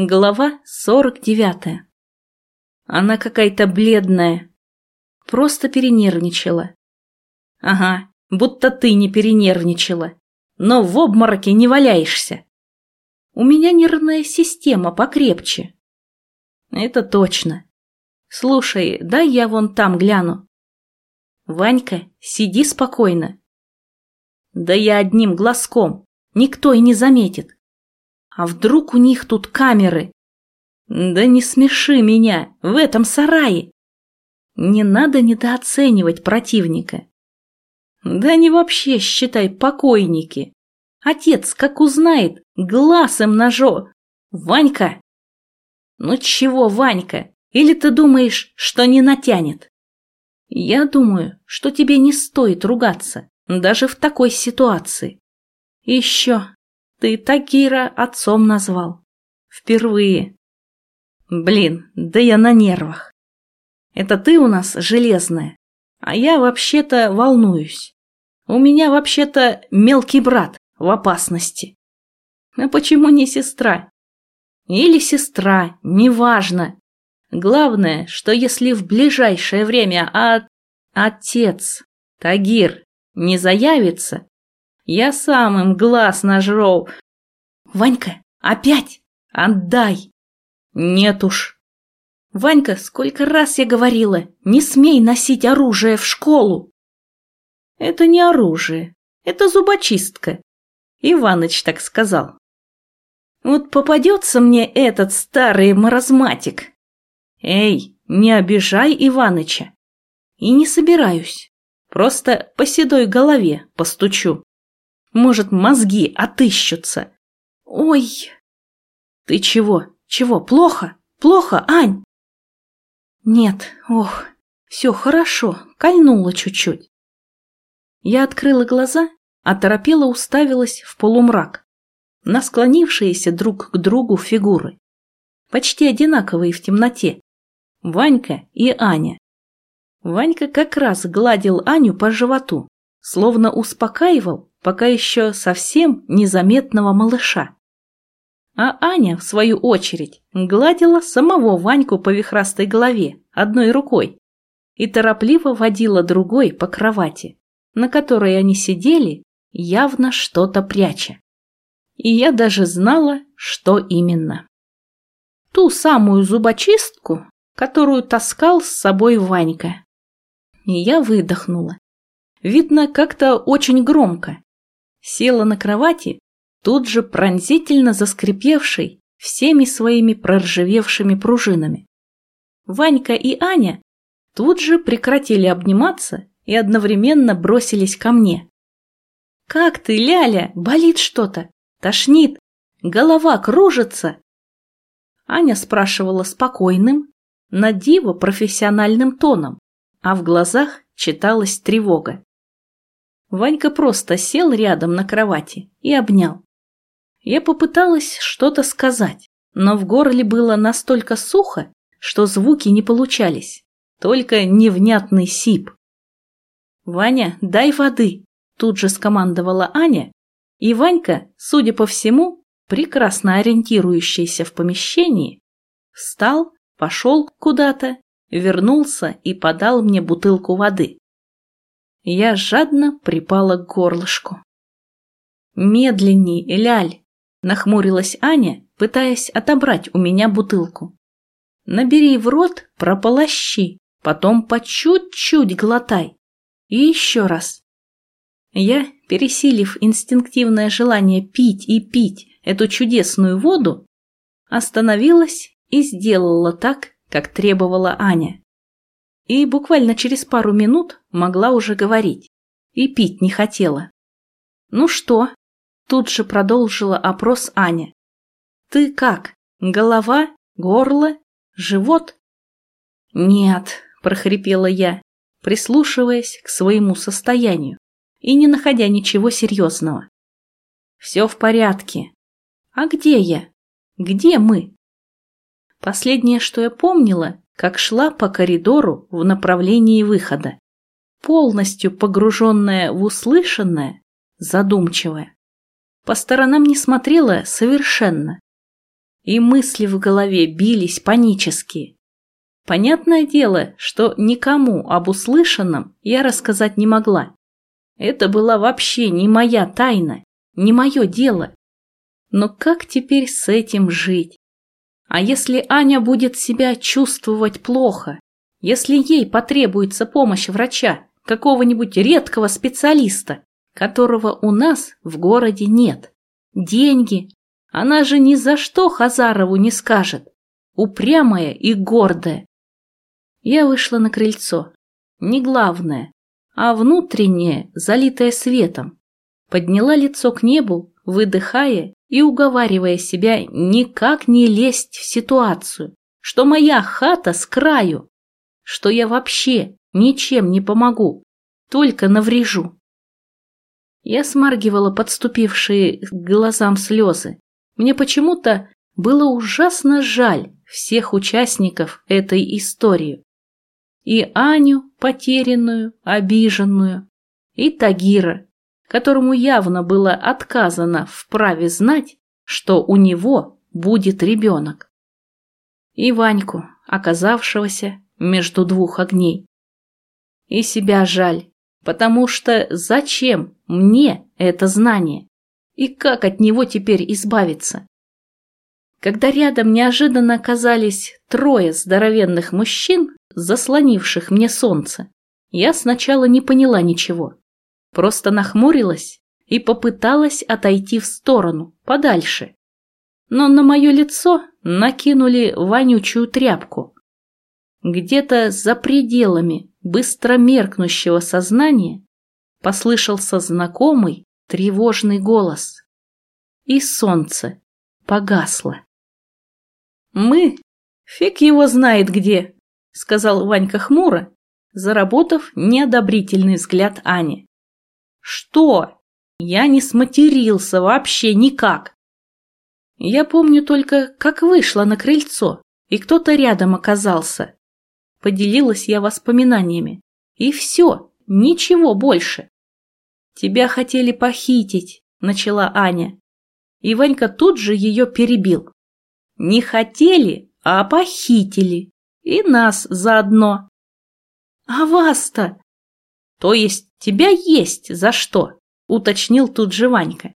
Глава сорок девятая. Она какая-то бледная. Просто перенервничала. Ага, будто ты не перенервничала. Но в обмороке не валяешься. У меня нервная система покрепче. Это точно. Слушай, дай я вон там гляну. Ванька, сиди спокойно. Да я одним глазком, никто и не заметит. А вдруг у них тут камеры? Да не смеши меня, в этом сарае. Не надо недооценивать противника. Да они вообще, считай, покойники. Отец, как узнает, глаз им ножо. Ванька! Ну чего, Ванька? Или ты думаешь, что не натянет? Я думаю, что тебе не стоит ругаться, даже в такой ситуации. еще, ты Тагира отцом назвал. Впервые. Блин, да я на нервах. Это ты у нас железная, а я вообще-то волнуюсь. У меня вообще-то мелкий брат в опасности. А почему не сестра? Или сестра, неважно. Главное, что если в ближайшее время от... отец, Тагир, не заявится, я сам им глаз нажру. Ванька, опять? Отдай. Нет уж. Ванька, сколько раз я говорила, не смей носить оружие в школу. Это не оружие, это зубочистка. Иваныч так сказал. Вот попадется мне этот старый маразматик. Эй, не обижай Иваныча. И не собираюсь. Просто по седой голове постучу. Может, мозги отыщутся. Ой! Ты чего? Чего? Плохо? Плохо, Ань? Нет, ох, все хорошо, кольнуло чуть-чуть. Я открыла глаза, а торопела уставилась в полумрак на склонившиеся друг к другу фигуры. Почти одинаковые в темноте. Ванька и Аня. Ванька как раз гладил Аню по животу, словно успокаивал пока еще совсем незаметного малыша. А Аня, в свою очередь, гладила самого Ваньку по вихрастой голове одной рукой и торопливо водила другой по кровати, на которой они сидели, явно что-то пряча. И я даже знала, что именно. Ту самую зубочистку, которую таскал с собой Ванька. И я выдохнула. Видно, как-то очень громко, села на кровати, тут же пронзительно заскрипевшей всеми своими проржавевшими пружинами. Ванька и Аня тут же прекратили обниматься и одновременно бросились ко мне. «Как ты, Ляля? Болит что-то? Тошнит? Голова кружится?» Аня спрашивала спокойным, на диво профессиональным тоном, а в глазах читалась тревога. Ванька просто сел рядом на кровати и обнял. Я попыталась что-то сказать, но в горле было настолько сухо, что звуки не получались, только невнятный сип. «Ваня, дай воды!» – тут же скомандовала Аня, и Ванька, судя по всему, прекрасно ориентирующийся в помещении, встал, пошел куда-то, вернулся и подал мне бутылку воды. Я жадно припала к горлышку. «Медленней, Ляль!» – нахмурилась Аня, пытаясь отобрать у меня бутылку. «Набери в рот, прополощи, потом по чуть-чуть глотай. И еще раз». Я, пересилив инстинктивное желание пить и пить эту чудесную воду, остановилась и сделала так, как требовала Аня и буквально через пару минут могла уже говорить. И пить не хотела. «Ну что?» – тут же продолжила опрос Аня. «Ты как? Голова? Горло? Живот?» «Нет», – прохрипела я, прислушиваясь к своему состоянию и не находя ничего серьезного. «Все в порядке. А где я? Где мы?» Последнее, что я помнила, как шла по коридору в направлении выхода, полностью погруженная в услышанное, задумчивая. По сторонам не смотрела совершенно. и мысли в голове бились панические. Понятное дело, что никому об услышанном я рассказать не могла. Это была вообще не моя тайна, не мое дело. Но как теперь с этим жить? А если Аня будет себя чувствовать плохо? Если ей потребуется помощь врача, какого-нибудь редкого специалиста, которого у нас в городе нет? Деньги? Она же ни за что Хазарову не скажет. Упрямая и гордая. Я вышла на крыльцо. Не главное, а внутреннее, залитое светом. Подняла лицо к небу, выдыхая и уговаривая себя никак не лезть в ситуацию, что моя хата с краю, что я вообще ничем не помогу, только наврежу. Я смаргивала подступившие к глазам слезы. Мне почему-то было ужасно жаль всех участников этой истории и Аню, потерянную, обиженную, и Тагира, которому явно было отказано в праве знать, что у него будет ребенок, и Ваньку, оказавшегося между двух огней. И себя жаль, потому что зачем мне это знание? И как от него теперь избавиться? Когда рядом неожиданно оказались трое здоровенных мужчин, заслонивших мне солнце, я сначала не поняла ничего. Просто нахмурилась и попыталась отойти в сторону, подальше. Но на мое лицо накинули вонючую тряпку. Где-то за пределами быстро меркнущего сознания послышался знакомый тревожный голос. И солнце погасло. Мы, фиг его знает где, сказал Ванька хмуро, заработав неодобрительный взгляд Ани. Что? Я не сматерился вообще никак. Я помню только, как вышла на крыльцо, и кто-то рядом оказался. Поделилась я воспоминаниями. И все, ничего больше. Тебя хотели похитить, начала Аня. И Ванька тут же ее перебил. Не хотели, а похитили. И нас заодно. А вас-то? То есть тебя есть за что? Уточнил тут же Ванька.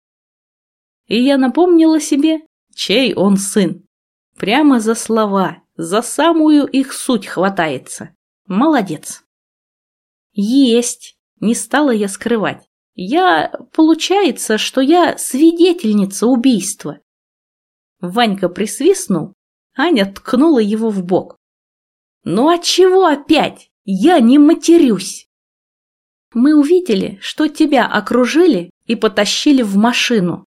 И я напомнила себе, чей он сын. Прямо за слова, за самую их суть хватается. Молодец. Есть, не стала я скрывать. Я, получается, что я свидетельница убийства. Ванька присвистнул, Аня ткнула его в бок. «Ну а чего опять? Я не матерюсь!» «Мы увидели, что тебя окружили и потащили в машину»,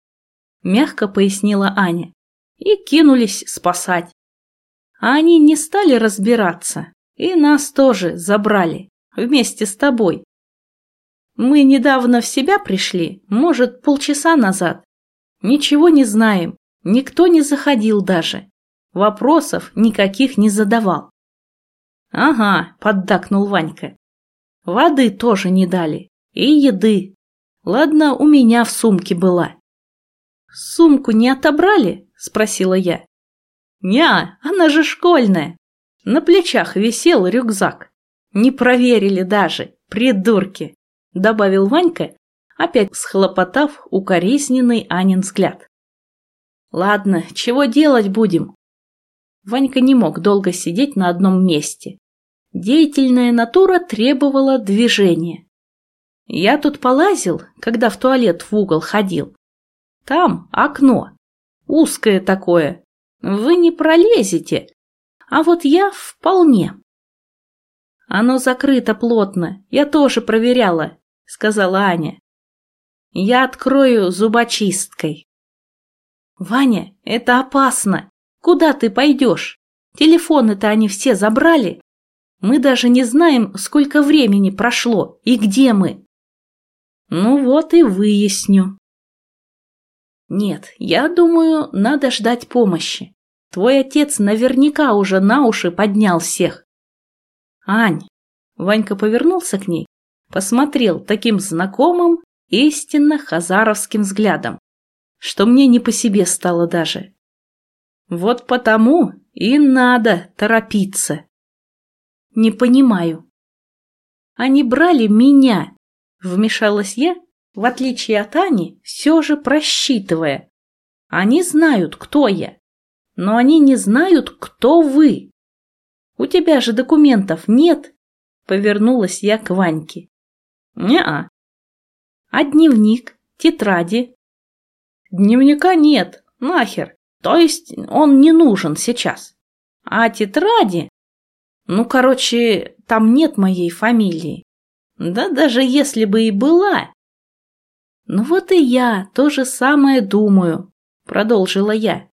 мягко пояснила Аня, и кинулись спасать. А они не стали разбираться, и нас тоже забрали, вместе с тобой. Мы недавно в себя пришли, может, полчаса назад. Ничего не знаем, никто не заходил даже. Вопросов никаких не задавал. «Ага», — поддакнул Ванька. «Воды тоже не дали. И еды. Ладно, у меня в сумке была». «Сумку не отобрали?» — спросила я. «Ня, она же школьная. На плечах висел рюкзак. Не проверили даже, придурки», — добавил Ванька, опять схлопотав укоризненный Анин взгляд. «Ладно, чего делать будем?» Ванька не мог долго сидеть на одном месте. Деятельная натура требовала движения. Я тут полазил, когда в туалет в угол ходил. Там окно, узкое такое. Вы не пролезете, а вот я вполне. Оно закрыто плотно, я тоже проверяла, сказала Аня. Я открою зубочисткой. Ваня, это опасно. Куда ты пойдешь? Телефоны-то они все забрали. Мы даже не знаем, сколько времени прошло и где мы. Ну вот и выясню. Нет, я думаю, надо ждать помощи. Твой отец наверняка уже на уши поднял всех. Ань, Ванька повернулся к ней, посмотрел таким знакомым, истинно хазаровским взглядом, что мне не по себе стало даже. Вот потому и надо торопиться. Не понимаю. Они брали меня, вмешалась я, в отличие от Ани, все же просчитывая. Они знают, кто я, но они не знают, кто вы. У тебя же документов нет, повернулась я к Ваньке. Не-а. А дневник, тетради? Дневника нет, нахер. То есть он не нужен сейчас. А тетради? Ну, короче, там нет моей фамилии. Да даже если бы и была. Ну вот и я то же самое думаю, продолжила я.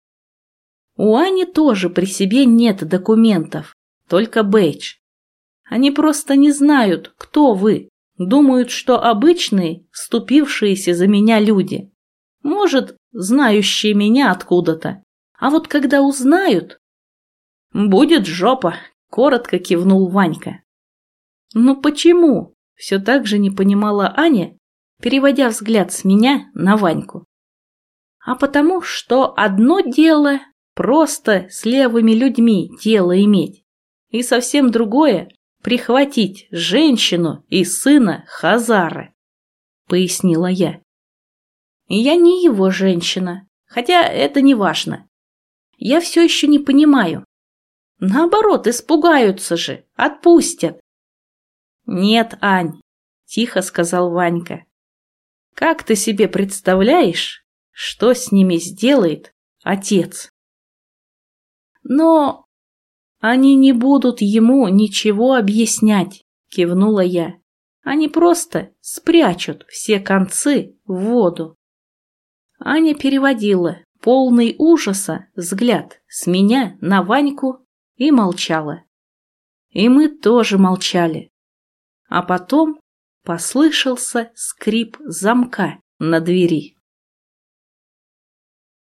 У Ани тоже при себе нет документов, только бейдж. Они просто не знают, кто вы, думают, что обычные, вступившиеся за меня люди. Может, знающие меня откуда-то. А вот когда узнают... Будет жопа, коротко кивнул Ванька. Ну почему? Все так же не понимала Аня, переводя взгляд с меня на Ваньку. А потому что одно дело просто с левыми людьми дело иметь, и совсем другое прихватить женщину и сына Хазары, пояснила я. Я не его женщина, хотя это не важно. Я все еще не понимаю. Наоборот, испугаются же, отпустят. Нет, Ань, тихо сказал Ванька. Как ты себе представляешь, что с ними сделает отец? Но они не будут ему ничего объяснять, кивнула я. Они просто спрячут все концы в воду. Аня переводила полный ужаса взгляд с меня на Ваньку и молчала. И мы тоже молчали. А потом послышался скрип замка на двери.